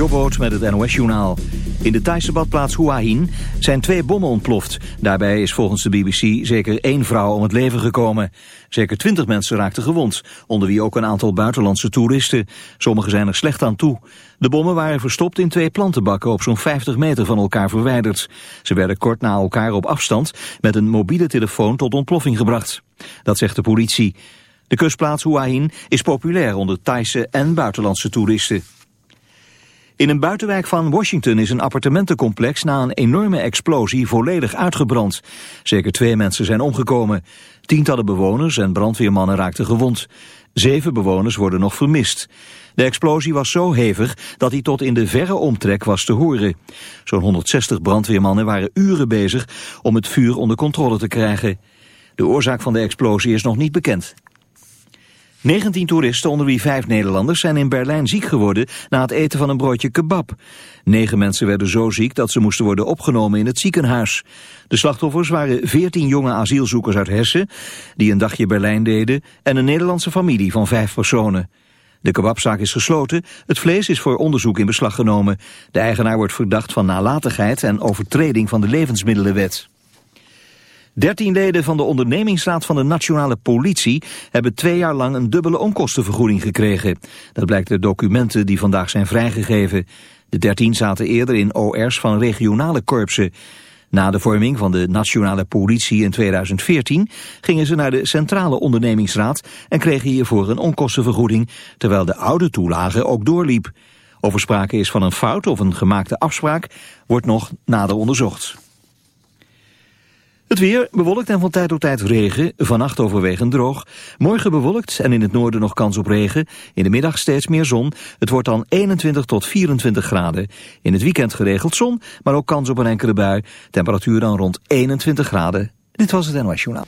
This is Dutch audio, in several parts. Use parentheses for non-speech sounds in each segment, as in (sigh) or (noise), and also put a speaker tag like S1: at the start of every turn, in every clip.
S1: Jobboot met het NOS-journaal. In de Thaise badplaats Hua Hin zijn twee bommen ontploft. Daarbij is volgens de BBC zeker één vrouw om het leven gekomen. Zeker twintig mensen raakten gewond, onder wie ook een aantal buitenlandse toeristen. Sommigen zijn er slecht aan toe. De bommen waren verstopt in twee plantenbakken op zo'n 50 meter van elkaar verwijderd. Ze werden kort na elkaar op afstand met een mobiele telefoon tot ontploffing gebracht. Dat zegt de politie. De kustplaats Hua Hin is populair onder Thaise en buitenlandse toeristen. In een buitenwijk van Washington is een appartementencomplex na een enorme explosie volledig uitgebrand. Zeker twee mensen zijn omgekomen. Tientallen bewoners en brandweermannen raakten gewond. Zeven bewoners worden nog vermist. De explosie was zo hevig dat hij tot in de verre omtrek was te horen. Zo'n 160 brandweermannen waren uren bezig om het vuur onder controle te krijgen. De oorzaak van de explosie is nog niet bekend. 19 toeristen, onder wie vijf Nederlanders, zijn in Berlijn ziek geworden na het eten van een broodje kebab. Negen mensen werden zo ziek dat ze moesten worden opgenomen in het ziekenhuis. De slachtoffers waren 14 jonge asielzoekers uit Hessen, die een dagje Berlijn deden, en een Nederlandse familie van vijf personen. De kebabzaak is gesloten, het vlees is voor onderzoek in beslag genomen. De eigenaar wordt verdacht van nalatigheid en overtreding van de levensmiddelenwet. Dertien leden van de ondernemingsraad van de nationale politie hebben twee jaar lang een dubbele onkostenvergoeding gekregen. Dat blijkt uit documenten die vandaag zijn vrijgegeven. De dertien zaten eerder in OR's van regionale korpsen. Na de vorming van de nationale politie in 2014 gingen ze naar de centrale ondernemingsraad en kregen hiervoor een onkostenvergoeding, terwijl de oude toelage ook doorliep. Of er sprake is van een fout of een gemaakte afspraak, wordt nog nader onderzocht. Het weer bewolkt en van tijd tot tijd regen. Vannacht overwegend droog. Morgen bewolkt en in het noorden nog kans op regen. In de middag steeds meer zon. Het wordt dan 21 tot 24 graden. In het weekend geregeld zon, maar ook kans op een enkele bui. Temperatuur dan rond 21 graden. Dit was het NOS Journaal.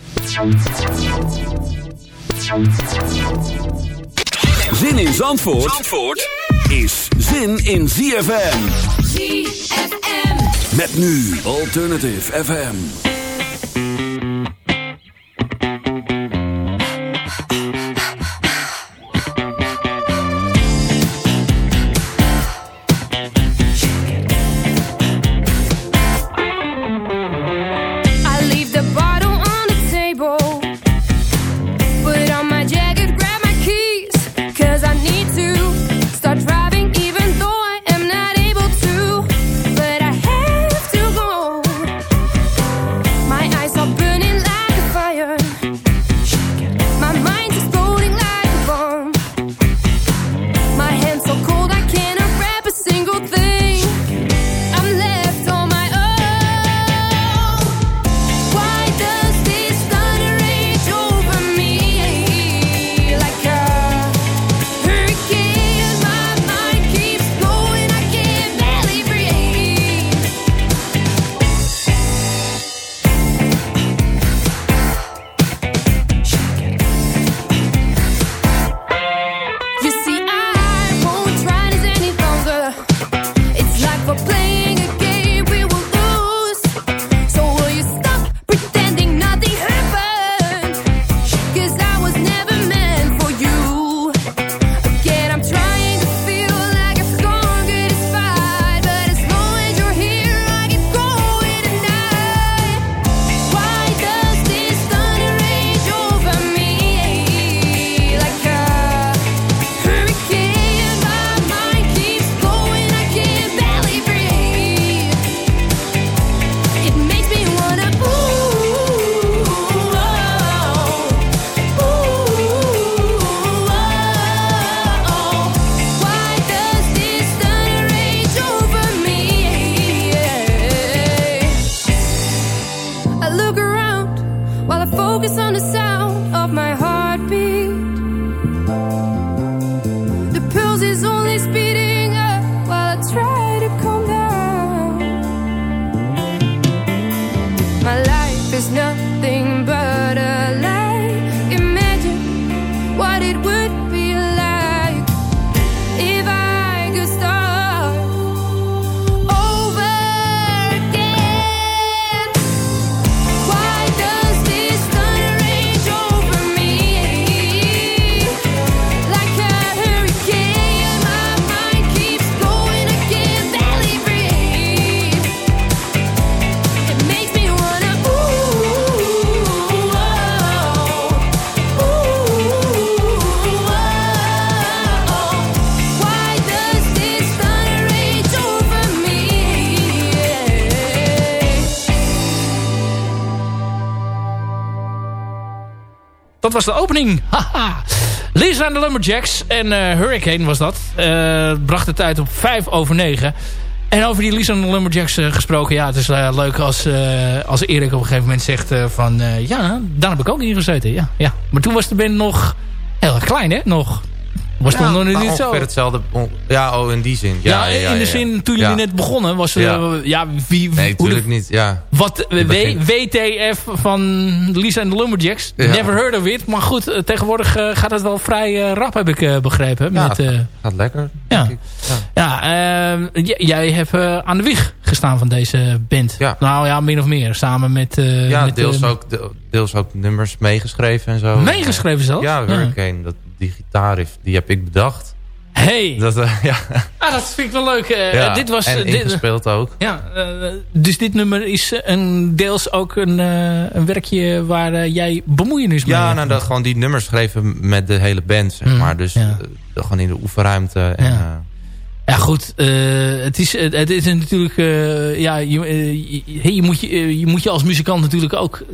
S2: Zin in Zandvoort, Zandvoort is zin in ZFM. ZFM. Met nu Alternative FM.
S3: Was de opening. (laughs) Haha. Lisa en de Lumberjacks en Hurricane was dat. bracht de tijd op 5 over 9. En over die Lisa en de Lumberjacks gesproken. Ja, het is leuk als, als Erik op een gegeven moment zegt van... ja, daar heb ik ook in gezeten. Ja, ja. Maar toen was de band nog heel erg klein, hè? Nog was ja, nog niet zo.
S4: hetzelfde. Ja, oh, in die zin. Ja,
S3: ja, in de zin, toen jullie net begonnen, was er... Ja, ja wie...
S4: Nee, natuurlijk niet, ja.
S3: Wat, WTF van Lisa en de Lumberjacks. Never heard of it. Maar goed, eh, tegenwoordig uh, gaat het wel vrij uh, rap, heb ik uh, begrepen.
S4: Ja, met, gaat, gaat lekker,
S3: ja. Ja, ehm, jij hebt aan de wieg gestaan van deze band. Ja. Nou ja, min of meer. Samen met...
S4: ja,
S3: met,
S4: deels, ook, deels ook nummers meegeschreven en zo.
S3: Meegeschreven zelf?
S4: Ja, Hurricane. Dat die gitaarriff, die heb ik bedacht.
S3: Hey.
S4: Dat, uh, ja.
S3: Ah, dat vind ik wel leuk. Uh, ja, dit was,
S4: en ingespeeld
S3: dit,
S4: ook.
S3: Ja, uh, dus dit nummer is een, deels ook een, een werkje waar jij bemoeienis mee
S4: Ja, nou, dat gewoon die nummers schreven met de hele band, zeg mm, maar. Dus ja. gewoon in de oefenruimte. En,
S3: ja. Ja goed, het, is, het is natuurlijk, ja, je, je, je, moet je, je moet je als muzikant natuurlijk ook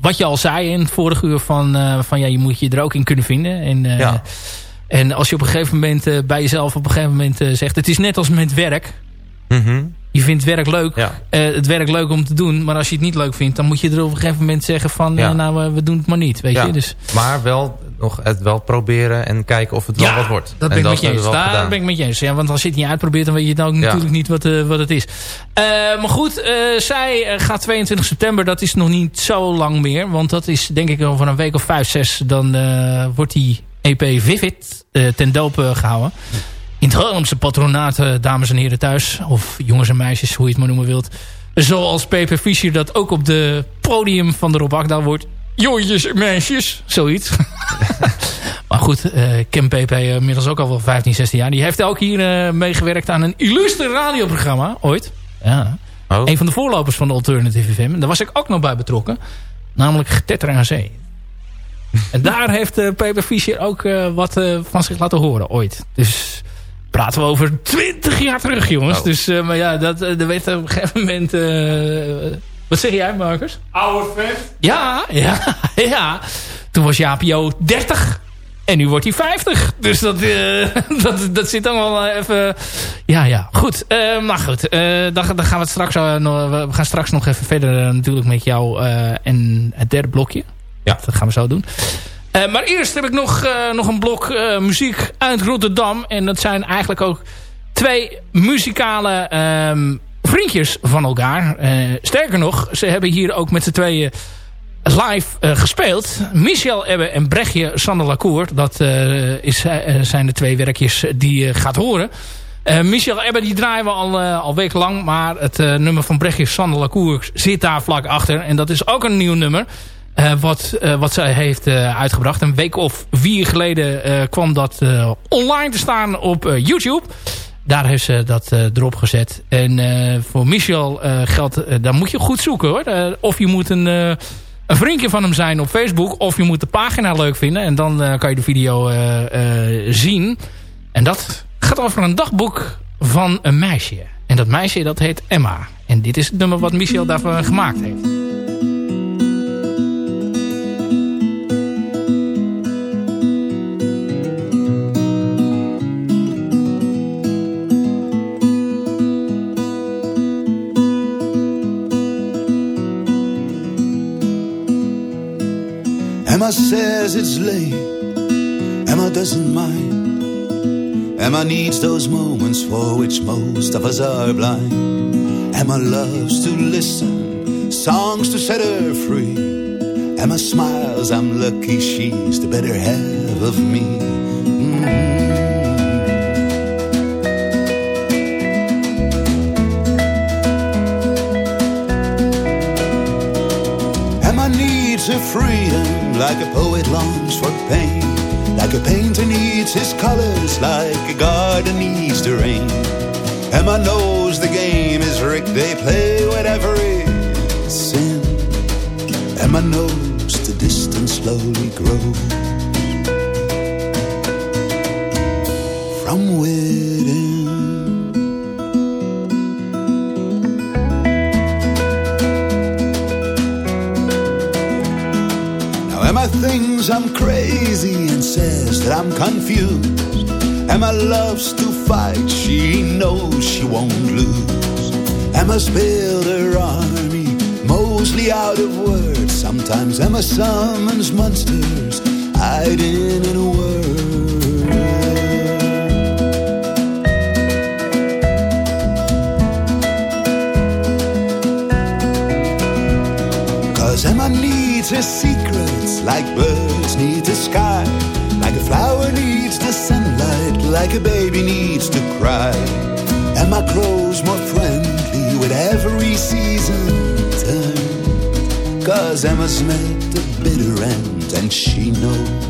S3: wat je al zei in het vorige uur van, uh, van ja, je moet je er ook in kunnen vinden. En, uh, ja. en als je op een gegeven moment uh, bij jezelf op een gegeven moment zegt... het is net als met werk.
S4: Mm -hmm.
S3: Je vindt werk leuk. Ja. het werk leuk om te doen. Maar als je het niet leuk vindt... dan moet je er op een gegeven moment zeggen van... Ja. nou, we doen het maar niet. Weet je? Dus,
S4: maar wel nog het wel proberen en kijken of het wel wat wordt.
S3: dat ben ik met je eens. Daar ben ik met je eens. Ja, want als je het niet uitprobeert, dan weet je dan ook natuurlijk niet wat, uh, wat het is. Uh, maar goed, zij gaat 22 september. Dat is nog niet zo lang meer. Want dat is denk ik over een week of vijf, zes. Dan wordt die EP Vivid ten doop gehouden. In het Hollandse patronaat, dames en heren thuis. Of jongens en meisjes, hoe je het maar noemen wilt. Zoals Pepe Fischer dat ook op de podium van de Rob Akda wordt jongetjes en meisjes. Zoiets. (laughs) maar goed, uh, Kim PP uh, inmiddels ook al wel 15, 16 jaar. Die heeft ook hier uh, meegewerkt aan een illustre radioprogramma. Ooit. Ja. Oh. Een van de voorlopers van de Alternative FM. Daar was ik ook nog bij betrokken. Namelijk Getetter aan Zee. en daar heeft uh, Fischer ook wat van zich laten horen. Ooit. Dus praten we over 20 jaar terug, jongens. Oh. Dus maar ja, dat, dat werd op een gegeven moment wat zeg jij, Marcus?
S5: Oude vent.
S3: Ja, ja, (laughs) ja. Toen was Jaap Jo 30. En nu wordt hij 50. Dus dat, uh, (laughs) dat, dat zit dan wel even... Ja, ja. Goed. Uh, maar goed. Uh, dan, dan, gaan we, het straks, we gaan straks nog even verder natuurlijk met jou en het derde blokje. Ja. Dat gaan we zo doen. Maar eerst heb ik nog, nog een blok muziek uit Rotterdam. En dat zijn eigenlijk ook twee muzikale um, vriendjes van elkaar. Sterker nog, ze hebben hier ook met z'n tweeën live gespeeld. Michel Ebbe en Brechtje Sander Lacour. Dat is, zijn de twee werkjes die je gaat horen. Michel Ebbe die draaien we al, al wekenlang. Maar het nummer van Brechtje Sander Lacour zit daar vlak achter. En dat is ook een nieuw nummer. Wat, wat zij heeft uitgebracht. Een week of vier geleden kwam dat online te staan op YouTube daar heeft ze dat erop gezet. En voor Michel geldt, daar moet je goed zoeken hoor. of je moet een, een vriendje van hem zijn op Facebook. Of je moet de pagina leuk vinden. En dan kan je de video zien. En dat gaat over een dagboek van een meisje. En dat meisje dat heet Emma. En dit is het nummer wat Michel daarvan gemaakt heeft.
S6: Emma says it's late. Emma doesn't mind. Emma needs those moments for which most of us are blind. Emma loves to listen, songs to set her free. Emma smiles, I'm lucky she's the better half of me. Mm -hmm. needs her freedom like a poet longs for pain. Like a painter needs his colors, like a garden needs the rain. Emma knows the game is rigged, they play whatever is sin. Emma knows the distance slowly grows from within. Emma thinks I'm crazy and says that I'm confused. Emma loves to fight, she knows she won't lose. Emma's built her army, mostly out of words. Sometimes Emma summons monsters, hiding in a word. Cause Emma needs her secrets like birds need the sky, like a flower needs the sunlight, like a baby needs to cry. Emma grows more friendly with every season turn. Cause Emma's met the bitter end and she knows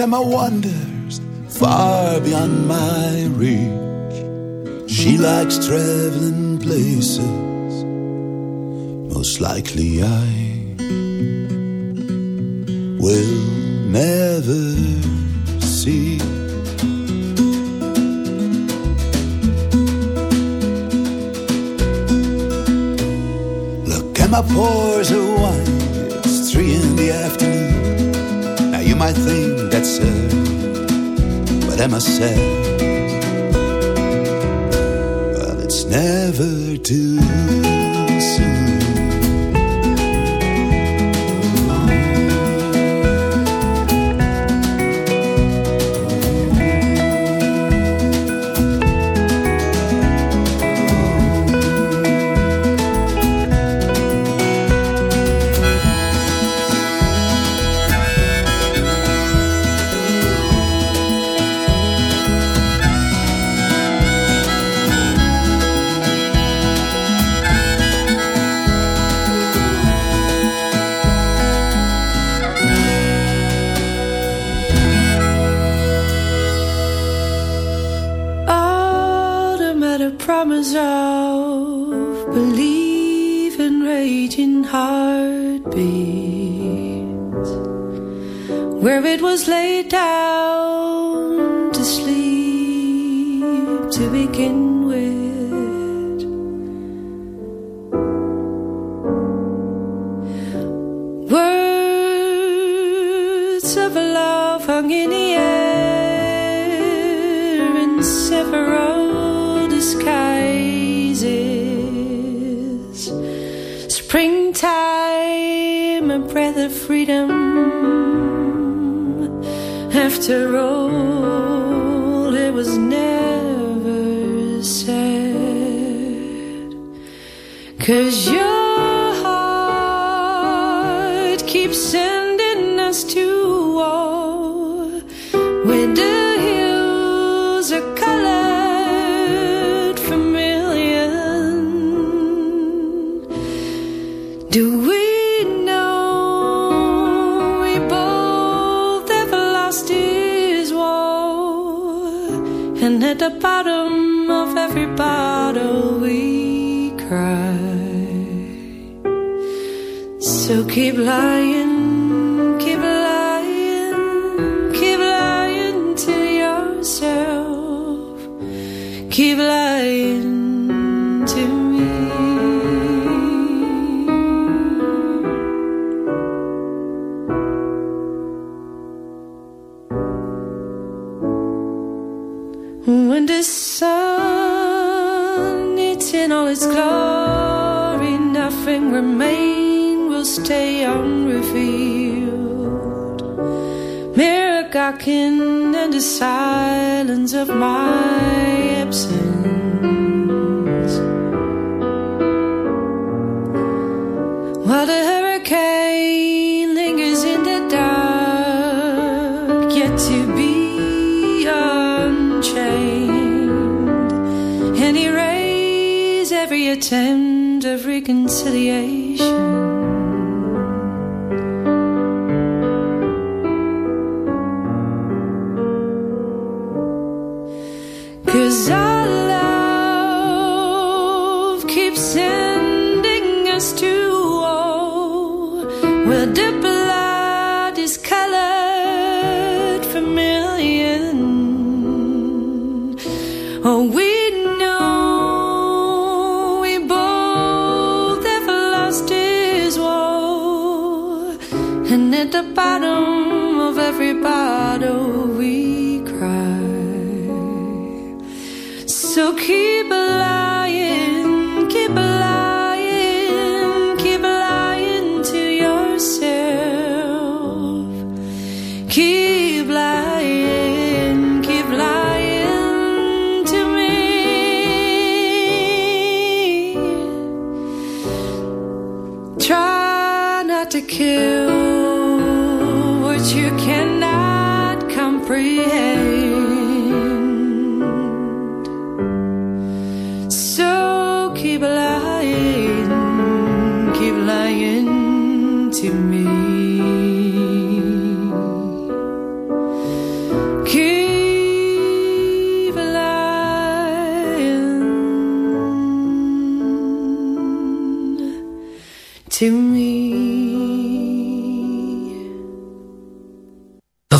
S6: sometimes Emma wanders far beyond my reach. She likes traveling places. Most likely I will never see. Look, at my pours of wine. It's three in the afternoon. Now you might think but sœur, Madame I said, well, it's never too
S5: where it was laid down to sleep to begin with. Words of love hung in the air in several disguises. Springtime, a breath of freedom. After all, it was never said. Cause your keep lying, Gawking and the silence of my absence. While the hurricane lingers in the dark, yet to be unchained, and erase every attempt of reconciliation.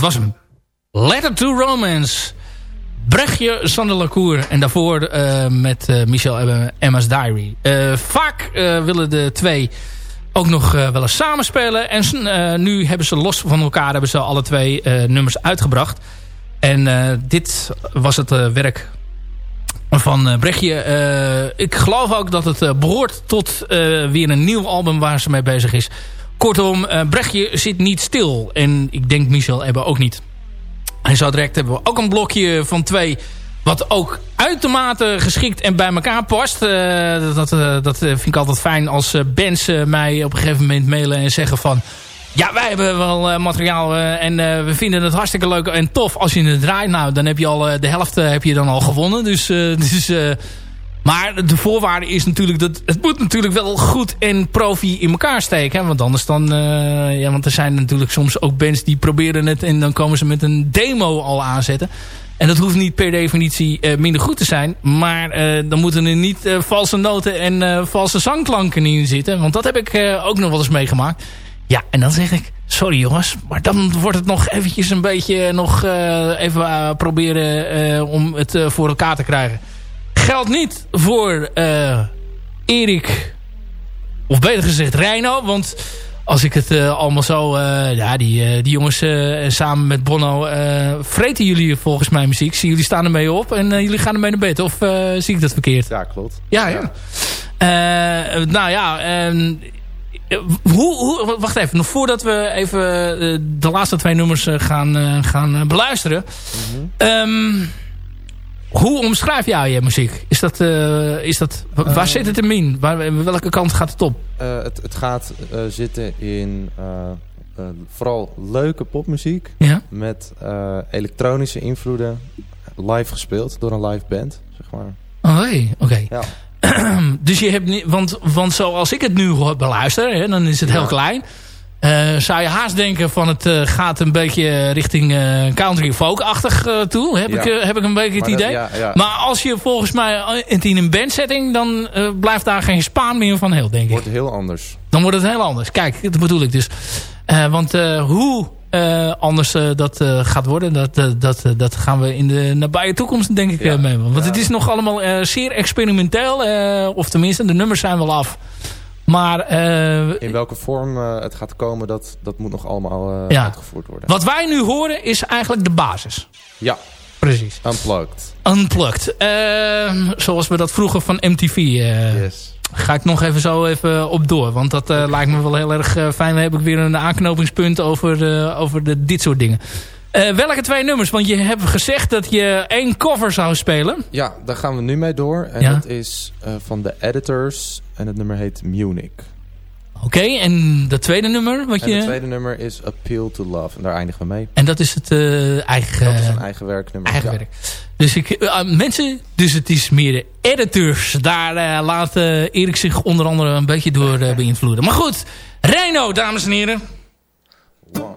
S3: Dat was hem. Letter to Romance. Brechtje Sander Lacour. En daarvoor eh, met eh, Michel Emma's Diary. Eh, vaak willen de twee ook nog wel eens samenspelen. En nu hebben ze los van elkaar hebben ze alle twee nummers uitgebracht. En dit was het werk van Brechtje. ik geloof ook dat het behoort tot weer een nieuw album waar ze mee bezig is. Kortom, Brechtje zit niet stil. En ik denk Michel Ebbe ook niet. En zo direct hebben we ook een blokje van twee... wat ook uitermate geschikt en bij elkaar past. Uh, dat, uh, dat vind ik altijd fijn als uh, bands mij op een gegeven moment mailen en zeggen van... Ja, wij hebben wel materiaal en we vinden het hartstikke leuk en tof als je het draait. Nou, dan heb je al de helft heb je dan al gewonnen. Dus, (laughs) dus maar de voorwaarde is natuurlijk dat het moet natuurlijk wel goed en profi in elkaar steken. Hè? Want anders dan, uh, ja, want er zijn natuurlijk soms ook bands die proberen het en dan komen ze met een demo al aanzetten. En dat hoeft niet per definitie uh, minder goed te zijn. Maar uh, dan moeten er niet valse noten en valse zangklanken in zitten. Want dat heb ik ook nog wel eens meegemaakt. Ja, en dan zeg ik, sorry jongens, maar dan wordt het nog eventjes een beetje nog even proberen om het voor elkaar te krijgen geldt niet voor uh, Erik, of beter gezegd Reino. Want als ik het uh, allemaal zo... Uh, ja, die, die jongens samen met Bono vreten jullie volgens mij muziek. Zie jullie staan ermee op en jullie gaan ermee naar bed. Of zie ik dat verkeerd?
S4: Ja, klopt.
S3: Ja, ja. nou ja... Ehm, hoe, hoe, wacht even, nog voordat we even de laatste twee nummers gaan, gaan beluisteren. Mm hoe omschrijf jij je muziek? Is dat, uh, is dat, waar uh, zit het hem in? Waar, welke kant gaat het op?
S4: Uh, het, het gaat zitten in vooral leuke popmuziek.
S3: Ja?
S4: Met elektronische invloeden. Live gespeeld door een live band, zeg maar.
S3: Oh, hey, oké. Okay. Ja. (clears throat) dus je hebt niet, want, want zoals ik het nu beluister, hè, dan is het ja. heel klein. Uh, zou je haast denken van het uh, gaat een beetje richting uh, country folk-achtig toe. Heb, ja. ik, heb ik een beetje het maar idee. Dat, ja, maar als je volgens mij in een bandsetting, dan blijft daar geen spaan meer van heel, denk ik.
S4: Wordt heel anders.
S3: Dan wordt het heel anders. Kijk, dat bedoel ik dus. want hoe anders dat gaat worden, dat, dat, dat gaan we in de nabije toekomst denk ik mee. Want het is nog allemaal zeer experimenteel. of tenminste, de nummers zijn wel af. Maar, uh,
S4: in welke vorm uh, het gaat komen, dat, dat moet nog allemaal uh, ja. uitgevoerd worden.
S3: Wat wij nu horen is eigenlijk de basis.
S4: Ja.
S3: Precies.
S4: Unplugged.
S3: Unplugged. Ehm, zoals we dat vroeger van MTV.
S4: yes.
S3: Ga ik nog even zo even op door. Want dat lijkt me wel heel erg fijn. Dan heb ik weer een aanknopingspunt over, over de, dit soort dingen. Uh, welke twee nummers? Want je hebt gezegd dat je één cover zou spelen.
S4: Ja, daar gaan we nu mee door. En ja? dat is uh, van de Editors. En het nummer heet Munich.
S3: Oké, okay, en dat tweede nummer? Wat je...
S4: Het tweede nummer is Appeal to Love. En daar eindigen we mee.
S3: En dat is het uh, eigen...
S4: Dat is een eigen werknummer.
S3: Eigen
S4: ja.
S3: werk. Dus ik, mensen, dus het is meer de editors. Daar laat Erik zich onder andere een beetje door beïnvloeden. Maar goed, Reino, dames en heren.
S4: One.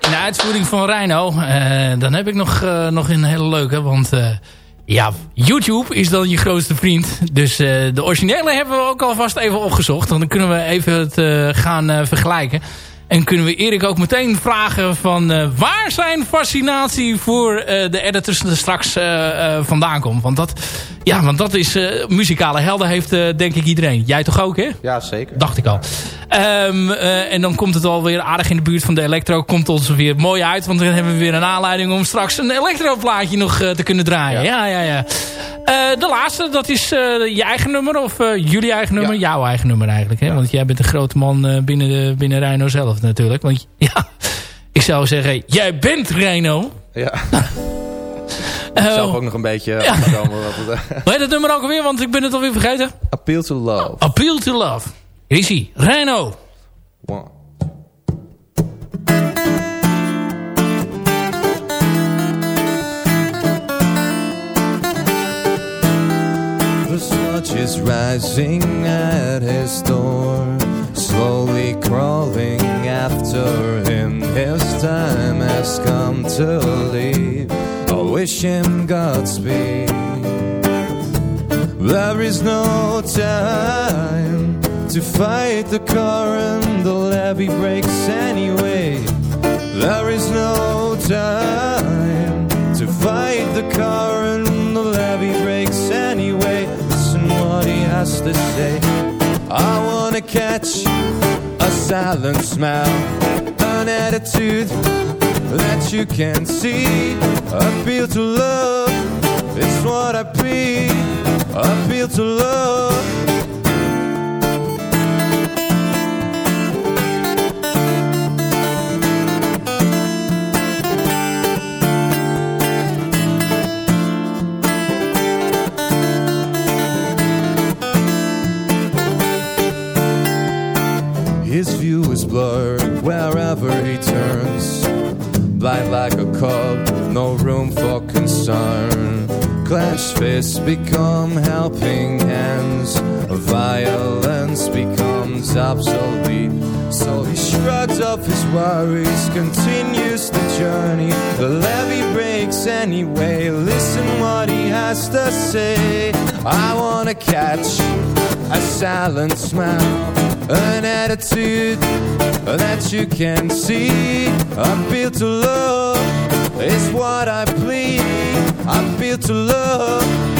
S3: In de uitvoering van Rhino. Eh, dan heb ik nog, eh, nog een hele leuke. Want eh, ja, YouTube is dan je grootste vriend. Dus de originele hebben we ook alvast even opgezocht. Dan kunnen we even het gaan vergelijken. En kunnen we Erik ook meteen vragen van waar zijn fascinatie voor de editors er straks vandaan komt. Want dat, ja, want dat is muzikale helden heeft denk ik iedereen. Jij toch ook hè?
S4: Ja, zeker.
S3: Dacht ik al. Ehm, eh, en dan komt het alweer aardig in de buurt van de elektro. Komt ons weer mooi uit. Want dan hebben we weer een aanleiding om straks een elektroplaatje nog eh, te kunnen draaien. Ja, ja, ja. Eh, de laatste, dat is je eigen nummer. Of jullie eigen nummer. Jouw eigen nummer eigenlijk. Hè? Want jij bent een grote man binnen, de, binnen Rhino zelf natuurlijk. Want (laughs) ja, ik zou zeggen, jij bent Rhino.
S4: Ja. (laughs)
S3: Eh,
S4: Zelf ook nog een beetje (laughs)
S3: Ja. Hoe heet dat nummer ook alweer? Want ik ben het alweer vergeten.
S4: Appeal to love.
S3: Appeal to Love. Hier is hij. Rhino.
S4: One.
S7: The smudge is rising at his door, slowly crawling after him. His time has come to leave. I wish him Godspeed. There is no time to fight the current, the levee breaks anyway. There is no time to fight the current, the levee breaks anyway. Listen what he has to say. I wanna catch a silent smile, an attitude that you can see. Appeal to love, it's what I breathe. Appeal to love. Cub, no room for concern. Clenched fists become helping hands. Violence becomes obsolete. So he shrugs off his worries, continues the journey. The levee breaks anyway. Listen what he has to say. I wanna catch a silent smile, an attitude that you can see. Appeal to love is what I plead. Appeal to love.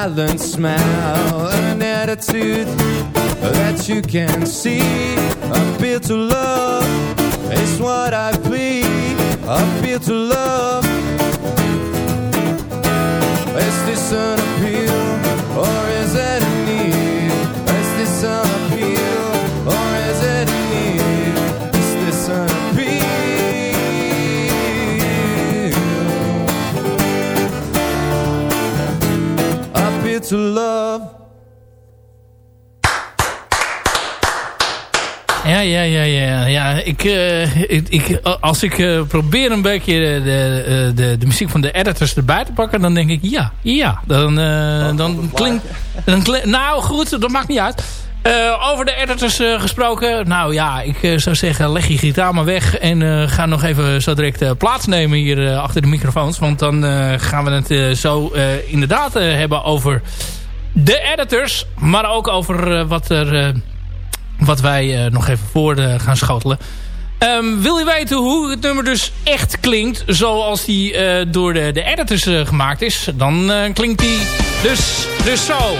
S7: Silent smile, an attitude that you can see. Appeal to love is what I plead. Appeal to love. Is this an appeal or is it
S3: Ja, ja, ja, ja. ja ik, eh, ik, ik, als ik eh, probeer een beetje de, de, de, de muziek van de editors erbij te pakken, dan denk ik ja, ja. Dan, eh, dan klinkt... Dan klink, nou goed, dat maakt niet uit. Eh, over de editors eh, gesproken. Nou ja, ik eh, zou zeggen, leg je gitaar maar weg. En eh, ga nog even zo direct eh, plaatsnemen hier eh, achter de microfoons. Want dan eh, gaan we het eh, zo eh, inderdaad eh, hebben over de editors. Maar ook over eh, wat er... wat wij eh, nog even voor eh, gaan schotelen. Ehm, wil je weten hoe het nummer dus echt klinkt... zoals die eh, door de, de editors gemaakt is... dan klinkt die dus, dus zo.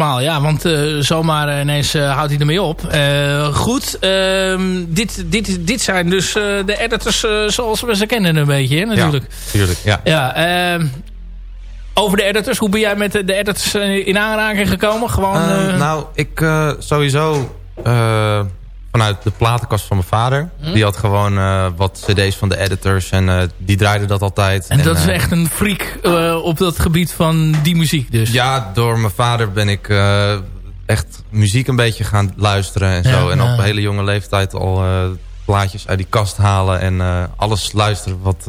S3: Helemaal, ja. Want eh, zomaar ineens eh, houdt hij ermee op. Eh, goed, ehm, dit, dit, dit zijn dus eh, de editors eh, zoals we ze kennen een beetje, hè, natuurlijk.
S8: Tuurlijk, ja.
S3: Ja, ehm, over de editors. Hoe ben jij met de, editors eh, in aanraking gekomen? Gewoon,
S8: Eh,
S3: eh,
S8: nou, ik eh, sowieso eh, vanuit de platenkast van mijn vader.
S3: Hm?
S8: Die had gewoon eh, wat cd's van de editors en eh, die draaide dat altijd.
S3: en dat is
S8: eh,
S3: echt een freak op dat gebied van die muziek dus.
S8: Ja, door mijn vader ben ik echt muziek een beetje gaan luisteren en
S3: Ja,
S8: zo. En op een hele jonge leeftijd al plaatjes uit die kast halen en alles luisteren wat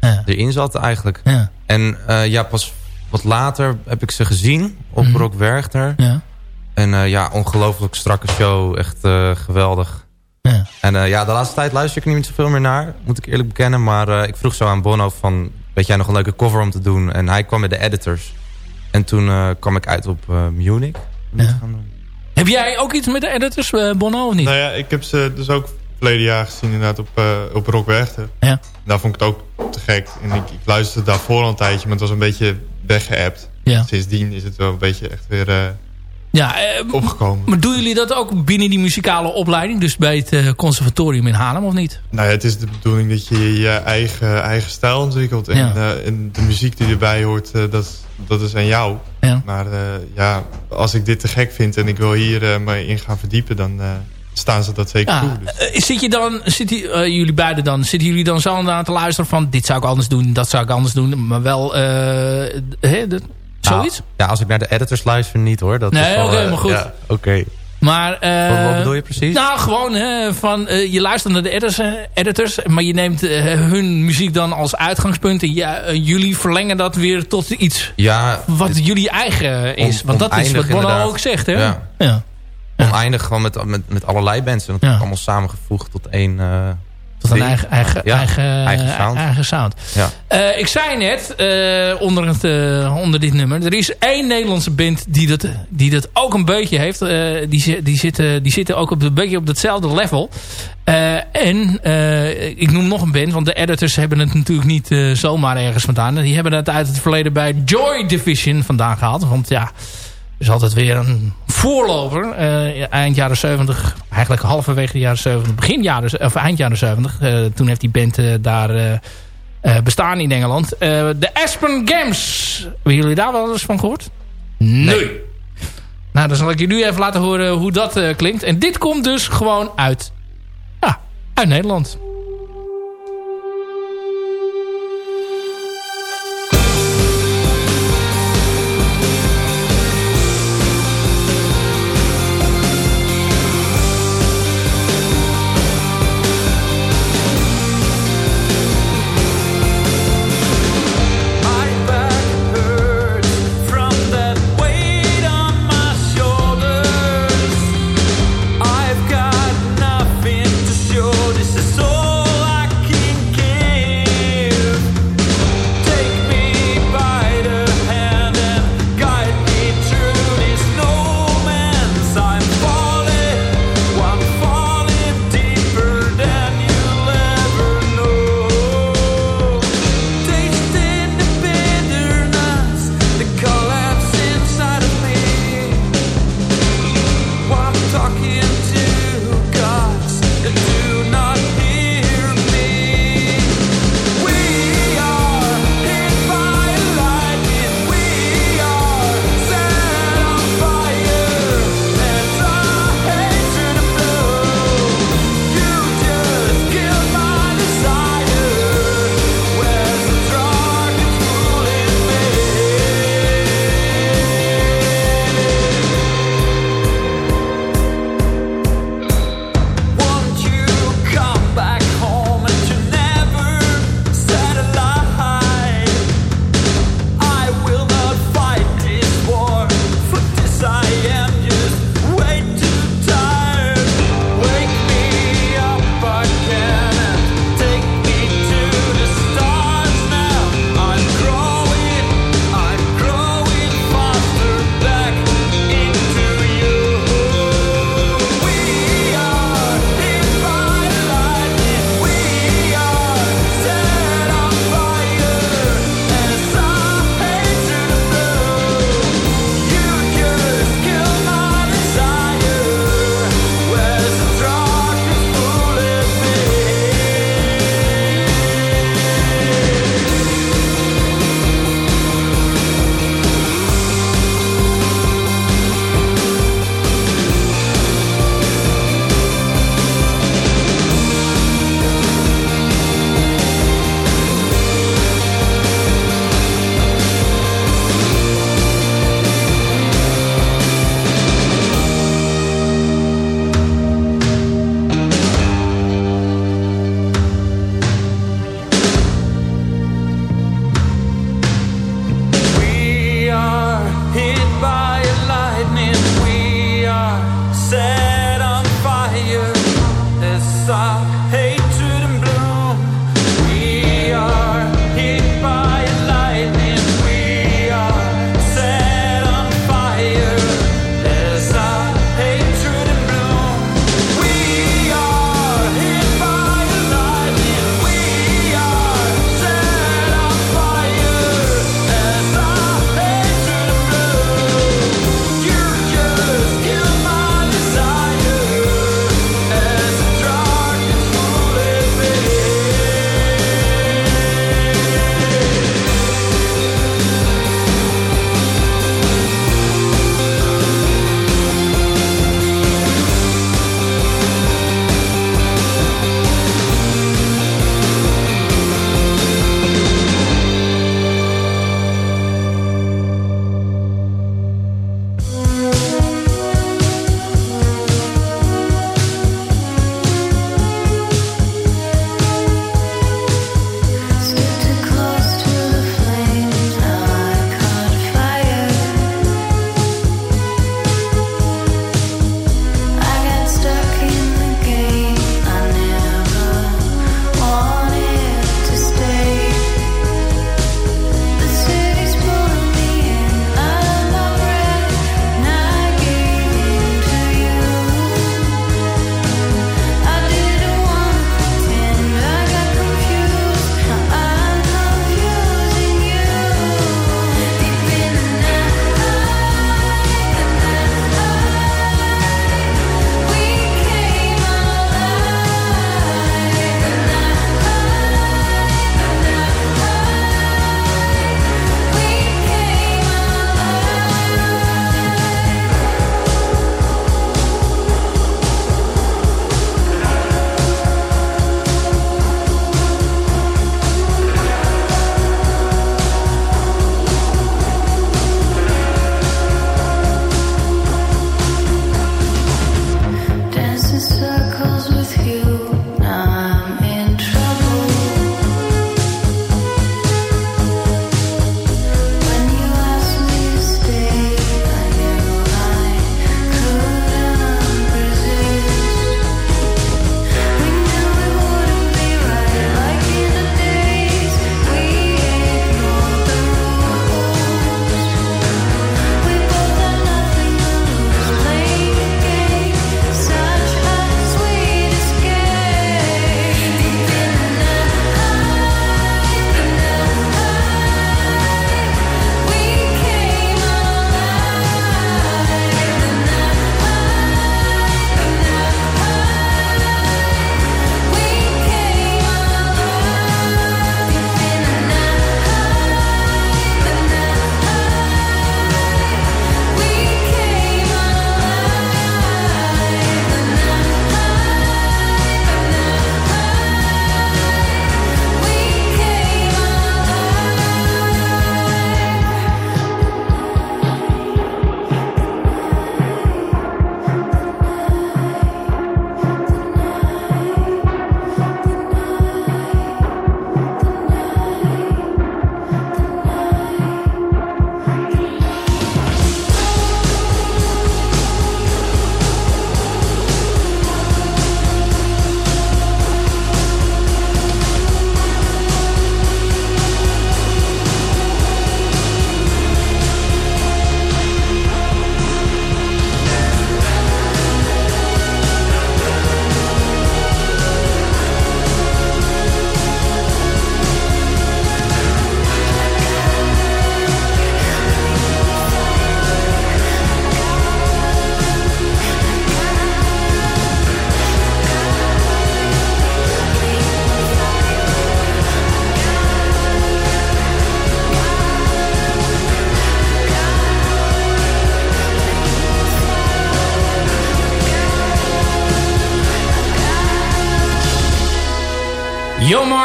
S3: Ja.
S8: erin zat eigenlijk.
S3: Ja.
S8: En ja, pas wat later heb ik ze gezien op. Rock Werchter.
S3: Ja.
S8: En eh, ja, ongelooflijk strakke show. Echt eh, geweldig.
S3: Ja.
S8: En eh, ja, de laatste tijd luister ik er niet zoveel meer naar. Moet ik eerlijk bekennen. Maar eh, ik vroeg zo aan Bono van... Weet jij nog een leuke cover om te doen? En hij kwam met de editors. En toen eh, kwam ik uit op eh, Munich. Om
S3: Ja.
S8: te gaan doen.
S3: Heb jij ook iets met de editors, eh, Bono, of niet?
S9: Nou ja, ik heb ze dus ook verleden jaar gezien inderdaad op, uh, op Rock Werchter.
S3: Ja.
S9: Daar vond ik het ook te gek. En ik, ik luisterde daarvoor al een tijdje, maar het was een beetje weggeappt.
S3: Ja.
S9: Sindsdien is het wel een beetje echt weer uh,
S3: ja, eh,
S9: opgekomen.
S3: Maar doen jullie dat ook binnen die muzikale opleiding? Dus bij het uh, conservatorium in Haarlem of niet?
S9: Nou ja, het is de bedoeling dat je je eigen, eigen stijl ontwikkelt. En,
S3: Ja.
S9: uh, en de muziek die erbij hoort, uh, dat, dat is aan jou.
S3: Ja.
S9: Maar uh, ja, als ik dit te gek vind en ik wil hier uh, me in gaan verdiepen... dan staan ze dat zeker
S3: ja.
S9: toe. Dus.
S3: zit je dan, zit jullie beiden dan, zitten jullie dan zo aan te luisteren van... dit zou ik anders doen, dat zou ik anders doen, maar wel... dat, Zoiets?
S8: Nou, ja, als ik naar de editors luister, niet hoor. Dat
S3: nee,
S8: oké,
S3: okay, maar goed.
S8: Ja, oké. Okay.
S3: Maar, uh,
S8: wat, wat, bedoel je precies?
S3: Nou, gewoon hè, van uh, je luistert naar de editors, editors maar je neemt uh, hun muziek dan als uitgangspunt. En ja, jullie verlengen dat weer tot iets
S8: ja,
S3: wat jullie eigen is.
S8: on,
S3: Want dat is wat Bono ook zegt, hè?
S8: Ja.
S3: ja.
S8: Oneindig gewoon met, met, met allerlei mensen. Dat ja. allemaal samengevoegd tot één... eh,
S3: tot een eigen, eigen,
S8: ja,
S3: eigen,
S8: eigen sound.
S3: Eigen sound.
S8: Ja.
S3: Uh, ik zei net, uh, onder, het, uh, onder dit nummer... er is één Nederlandse band die dat, die dat ook een beetje heeft. Die, die, zitten, die zitten ook op een beetje op datzelfde level. en ik noem nog een band, want de editors hebben het natuurlijk niet zomaar ergens vandaan. Die hebben het uit het verleden bij Joy Division vandaan gehaald. Want ja... is altijd weer een voorloper. Uh, eind jaren 70, eigenlijk halverwege de jaren 70, begin jaren, of eind jaren 70. Uh, toen heeft die band uh, daar bestaan in Engeland. de Aspen Games. Hebben jullie daar wel eens van gehoord? Nee. nee. Nou, dan zal ik je nu even laten horen hoe dat klinkt. En dit komt dus gewoon uit, ja, uit Nederland.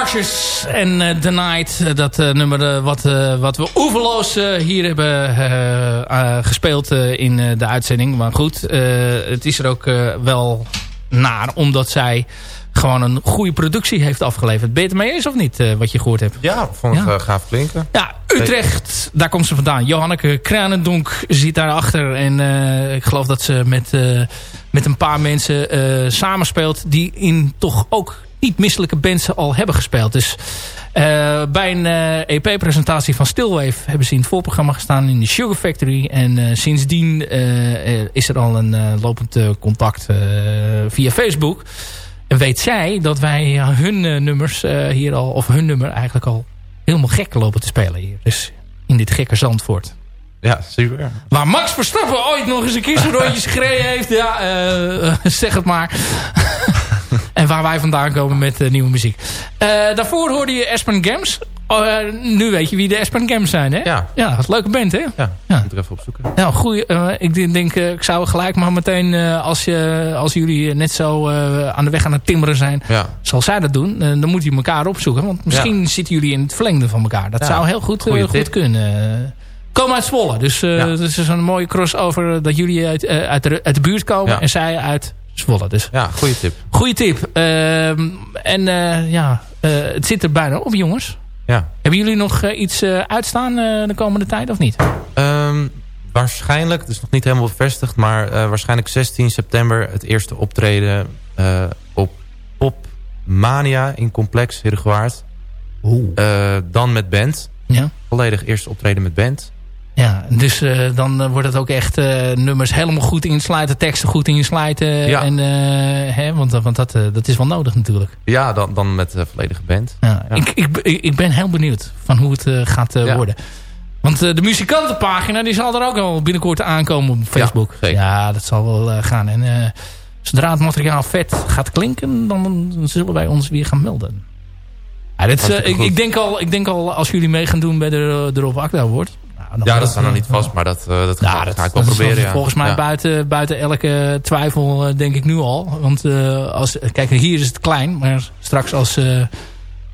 S3: Marches en uh, The Night. Uh, dat uh, nummer wat, wat we oeverloos hier hebben gespeeld in de uitzending. Maar goed, het is er ook wel naar. Omdat zij gewoon een goede productie heeft afgeleverd. Ben je het mee eens of niet, wat je gehoord hebt?
S8: Ja, vond ja. gaaf klinken.
S3: Ja, Utrecht, daar komt ze vandaan. Johanneke Kranendonk zit daarachter. En ik geloof dat ze met, met een paar mensen samenspeelt... die in toch ook niet misselijke bands al hebben gespeeld. Dus uh, bij een uh, EP-presentatie van Stillwave hebben ze in het voorprogramma gestaan in de Sugar Factory. En uh, sindsdien is er al een lopend contact via Facebook. En weet zij dat wij hun nummers hier al, of hun nummer eigenlijk al helemaal gek lopen te spelen hier. Dus in dit gekke Zandvoort.
S8: Ja, super.
S3: Waar Max Verstappen ooit nog eens een keer zo'n rondje gereden heeft. Ja, (laughs) zeg het maar. (laughs) En waar wij vandaan komen met uh, nieuwe muziek. Uh, daarvoor hoorde je Aspen Games. Uh, nu weet je wie de Aspen Games zijn, hè?
S8: Ja.
S3: Ja, wat leuke band, hè?
S8: Ja, ja. moet er even opzoeken.
S3: Nou, goed. ik denk, ik zou gelijk maar meteen, als, je, als jullie net zo aan de weg aan het timmeren zijn,
S8: ja.
S3: zal zij dat doen. dan moet je elkaar opzoeken. Want misschien ja. zitten jullie in het verlengde van elkaar. Dat zou heel goed, goed kunnen. Komen uit Zwolle. Dus het is een mooie crossover dat jullie uit, uit, de, uit de buurt komen en zij uit Zwolle. Dus.
S8: Ja, goede tip.
S3: Goede tip. Uh, en uh, ja, uh, het zit er bijna op, jongens.
S8: Ja.
S3: Hebben jullie nog iets uitstaan de komende tijd of niet?
S8: Um, waarschijnlijk, dus nog niet helemaal bevestigd... maar waarschijnlijk 16 september het eerste optreden op Pop Mania in Complex Herengewaard. dan met band.
S3: Ja.
S8: Volledig eerste optreden met band.
S3: Ja, dus uh, dan uh, wordt het ook echt uh, nummers helemaal goed insluiten, teksten goed insluiten.
S8: Ja.
S3: En, hè, want want dat, dat is wel nodig natuurlijk.
S8: Ja, dan, dan met de volledige band.
S3: Ja, ja. Ik, ik, ik ben heel benieuwd van hoe het gaat worden. Want de muzikantenpagina die zal er ook al binnenkort aankomen op Facebook.
S8: Ja,
S3: ja dat zal wel gaan. En zodra het materiaal vet gaat klinken, dan zullen wij ons weer gaan melden. Ja, dit, ik, ik, denk al, ik denk al als jullie mee gaan doen bij de, de Rob Akda wordt
S8: ja, dat staat nog niet vast, maar dat, uh, dat,
S3: ja,
S8: ga,
S3: dat
S8: ga ik wel proberen. Ja.
S3: Volgens mij
S8: ja.
S3: buiten, buiten elke twijfel uh, denk ik nu al. Want uh, als, kijk, hier is het klein, maar straks als...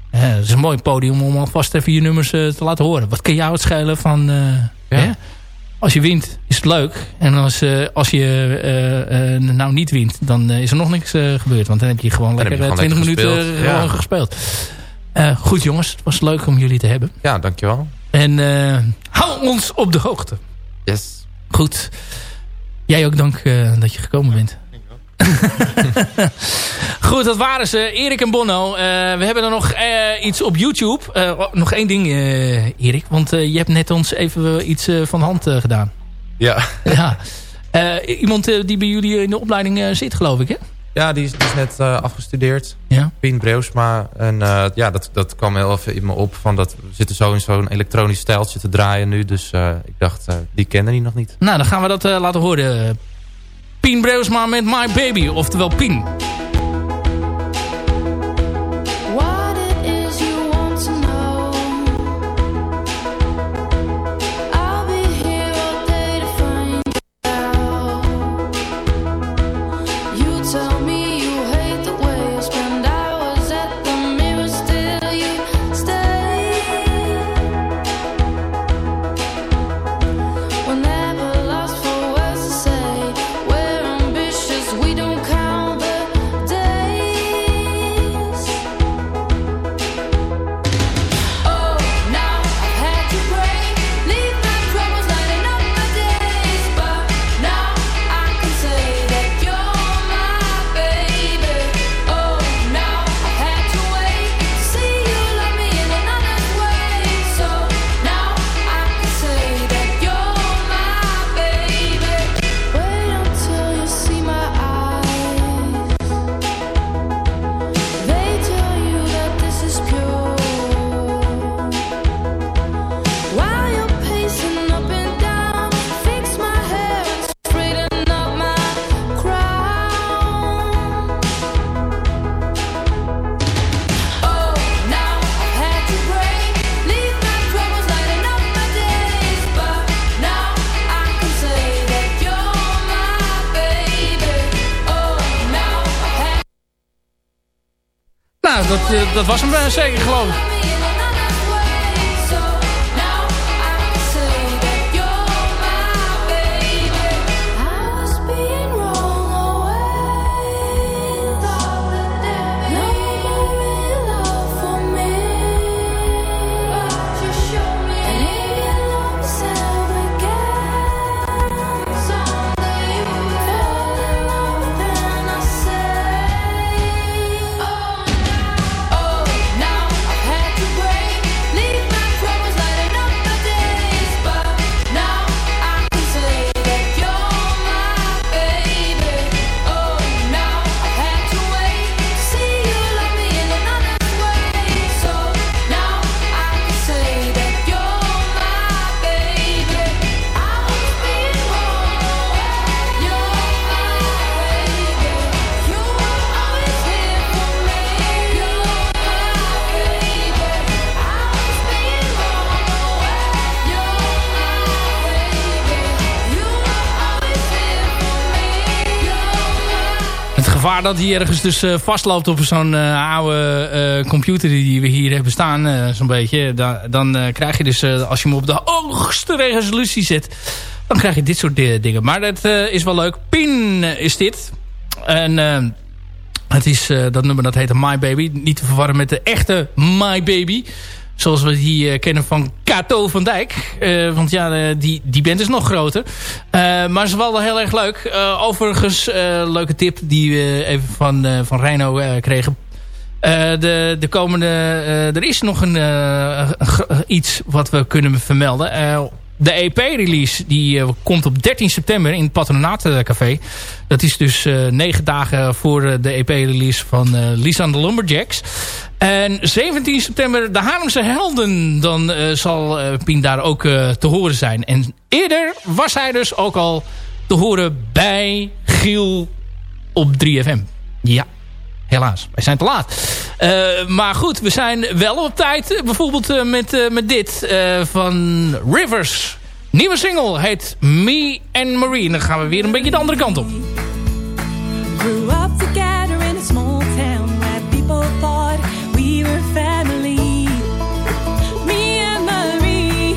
S3: het is een mooi podium om alvast even je nummers te laten horen. Wat kan jou het schelen van... Hè? Als je wint, is het leuk. En als, als je nou niet wint, dan is er nog niks gebeurd. Want dan heb je gewoon lekker
S8: je gewoon
S3: 20
S8: lekker
S3: minuten gewoon gespeeld. goed jongens, het was leuk om jullie te hebben.
S8: Ja, dankjewel.
S3: En uh, hou ons op de hoogte.
S8: Yes.
S3: Goed. Jij ook dank uh, dat je gekomen bent. (laughs) Goed, dat waren ze. Erik en Bono. Uh, we hebben er nog iets op YouTube. Oh, nog één ding, Erik. Want je hebt net ons even iets van hand gedaan.
S8: Ja.
S3: ja. iemand die bij jullie in de opleiding zit, geloof ik, hè?
S8: Ja, die is, die is net uh, afgestudeerd.
S3: Ja.
S8: Pien Breusma. En uh, ja, dat, dat kwam heel even in me op. Van dat we zitten zo in zo'n elektronisch stijltje te draaien nu. Dus uh, ik dacht, die kende die nog niet.
S3: Nou, dan gaan we dat laten horen. Pien Breusma met My Baby. Oftewel Pien. Dat, was hem eh, zeker geloof ik. Gevaar dat hij ergens dus eh, vastloopt op zo'n eh, oude eh, computer die we hier hebben staan, zo'n beetje. Da dan krijg je dus, als je hem op de hoogste resolutie zet, dan krijg je dit soort di- dingen. Maar dat is wel leuk. Pin is dit. En het is, dat nummer dat heet My Baby. Niet te verwarren met de echte My Baby. Zoals we die eh, kennen van Kato van Dijk. Eh, want ja, eh, die, die band is nog groter. Maar ze wel heel erg leuk. Overigens, leuke tip die we even van, van Reino kregen. De, de komende... er is nog een, iets wat we kunnen vermelden. De EP-release die eh, komt op 13 september in het Patronaat eh. Dat is dus eh, negen dagen voor de EP-release van eh Lisa the Lumberjacks. En 17 september de Haarlemse Helden. Dan zal Pien daar ook te horen zijn. En eerder was hij dus ook al te horen bij Giel op 3FM. Ja. Helaas, wij zijn te laat. Eh, maar goed, we zijn wel op tijd. eh, Bijvoorbeeld eh, met, eh, met dit eh, van Rivers. Nieuwe single heet Me and Marie. En dan gaan we weer een beetje de andere kant op.
S5: Grew up together in a small town where people thought we were family. Me and Marie,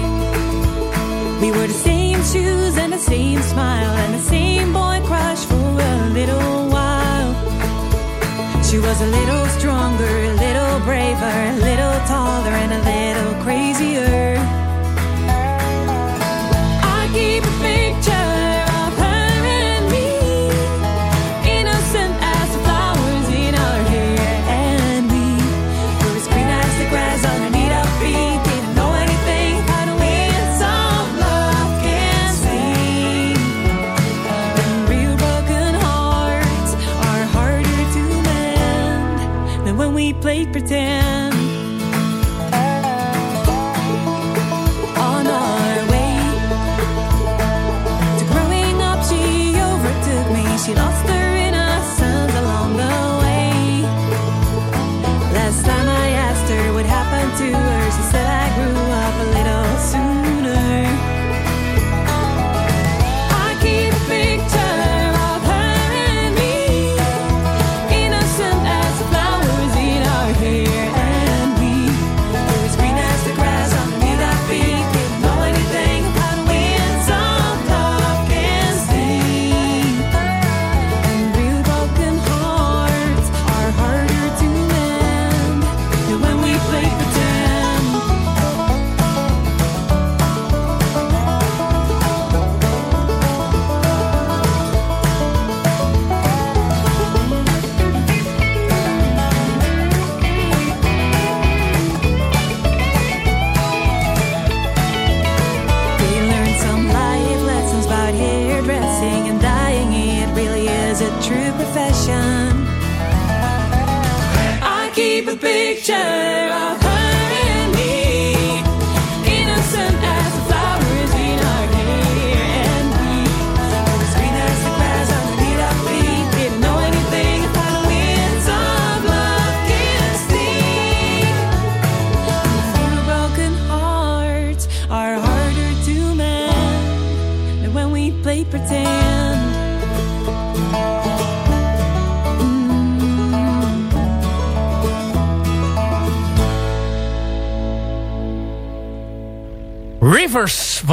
S5: we were the same shoes and the same smile and the same boy crush for a little. She was a little stronger, a little braver, a little taller, and a little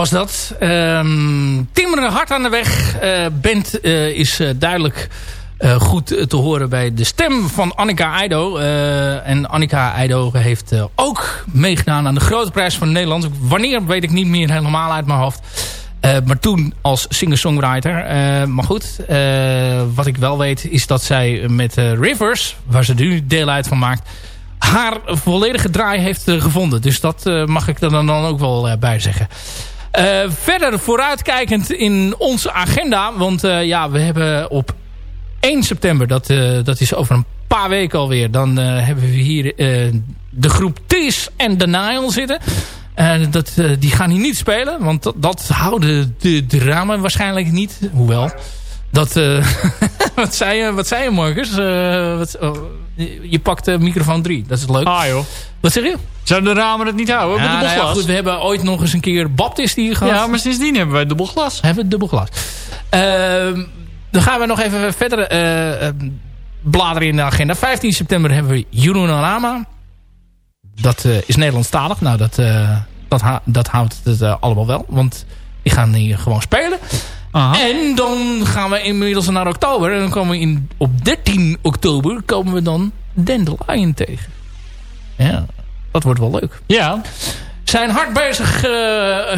S3: was dat. Ehm timmeren hard aan de weg. Eh, is eh, duidelijk goed te horen bij de stem van Annika Eido. En Annika Eido heeft ook meegedaan aan de grote prijs van Nederland. Wanneer weet ik niet meer helemaal uit mijn hoofd. Maar toen als singer-songwriter. Maar goed, wat ik wel weet is dat zij met Rivers, waar ze nu deel uit van maakt, haar volledige draai heeft gevonden. Dus dat mag ik er dan, ook wel bij zeggen. Eh, verder vooruitkijkend in onze agenda. Want eh, ja, we hebben op 1 september, dat, eh, dat is over een paar weken alweer. Dan hebben we hier de groep Tis en Denial zitten. Eh, dat, die gaan hier niet spelen. Want dat, houden de dramen waarschijnlijk niet. Hoewel. Dat, eh, (laughs) wat, zei je, wat zei je Marcus? Eh, wat, oh, je pakt eh, microfoon 3. Dat is leuk.
S10: Ah joh.
S3: Wat zeg je?
S10: Zouden de ramen het niet houden
S3: Ja,
S10: met
S3: nou ja,
S10: dubbelglas?
S3: goed, we hebben ooit nog eens een keer Baptist hier gehad.
S10: ja, maar sindsdien hebben wij dubbel glas.
S3: Hebben we dubbel glas. Ehm, dan gaan we nog even verder eh, bladeren in de agenda. 15 september hebben we Junorama. Dat is Nederlandstalig. Nou, dat, dat, dat houdt het allemaal wel. Want die gaan hier gewoon spelen. En dan gaan we inmiddels naar oktober. En dan komen we in, op 13 oktober komen we dan Dandelion tegen. Ja, dat wordt wel leuk.
S10: Ja.
S3: Zijn hard bezig eh,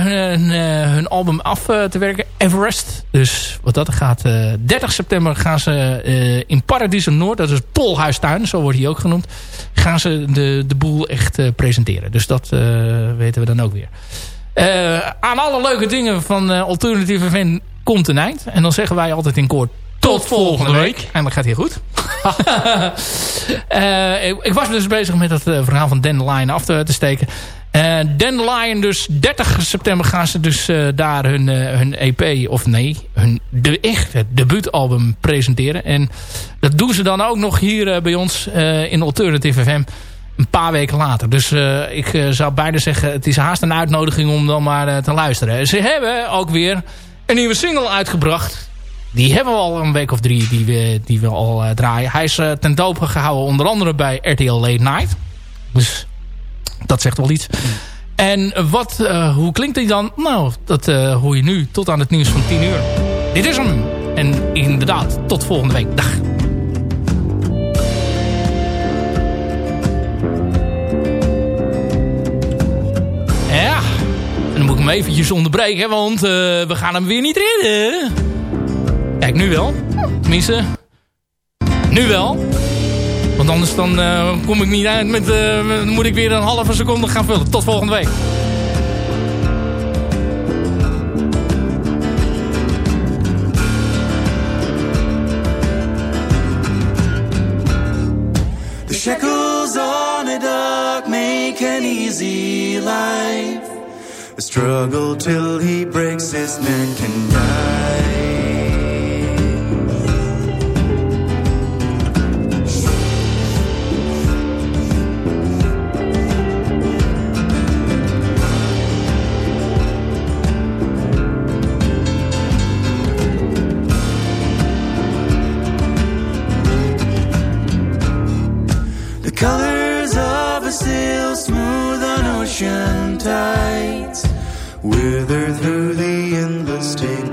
S3: hun, eh, hun album af eh, te werken. Everest. Dus wat dat gaat. eh 30 september gaan ze in Paradiso Noord. Dat is Polhuistuin. Zo wordt hij ook genoemd. Gaan ze de, de boel echt presenteren. Dus dat weten we dan ook weer. Aan alle leuke dingen van eh Alternative Event komt een eind. En dan zeggen wij altijd in koor... Tot volgende week. En dat gaat hier goed. (laughs) Eh, ik, ik was dus bezig met het eh, verhaal van Dandelion af te, te steken. Eh Dandelion dus 30 september gaan ze dus daar hun, hun EP, of nee, hun de echte debuutalbum presenteren. En dat doen ze dan ook nog hier bij ons in Alternative FM een paar weken later. Dus ik zou bijna zeggen, het is haast een uitnodiging om dan maar te luisteren. Ze hebben ook weer een nieuwe single uitgebracht. Die hebben we al een week of drie die we, die we al eh, draaien. Hij is eh, ten doop gehouden onder andere bij RTL Late Night. Dus dat zegt wel iets. En wat, eh, hoe klinkt hij dan? Nou, dat hoor je nu tot aan het nieuws van 10 uur. Dit is hem. En inderdaad, tot volgende week. Dag. Hem eventjes onderbreken, want eh, we gaan hem weer niet redden. Kijk, nu wel. Tenminste, nu wel. Want anders dan eh, kom ik niet uit met... eh, moet ik weer een halve seconde gaan vullen. Tot volgende week.
S11: Shackles on a make an easy life. Struggle till he breaks his neck and dies. The colors of a sail smooth on ocean tides wither through the endless taking